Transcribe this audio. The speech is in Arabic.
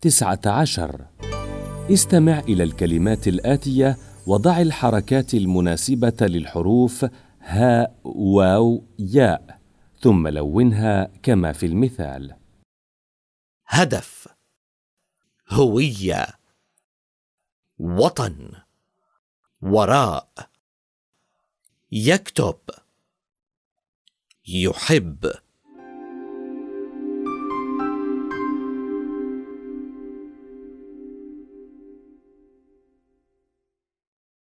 تسعة عشر. استمع إلى الكلمات الآتية وضع الحركات المناسبة للحروف هاء واو ياء ثم لونها كما في المثال. هدف هوية وطن وراء. يكتب يحب.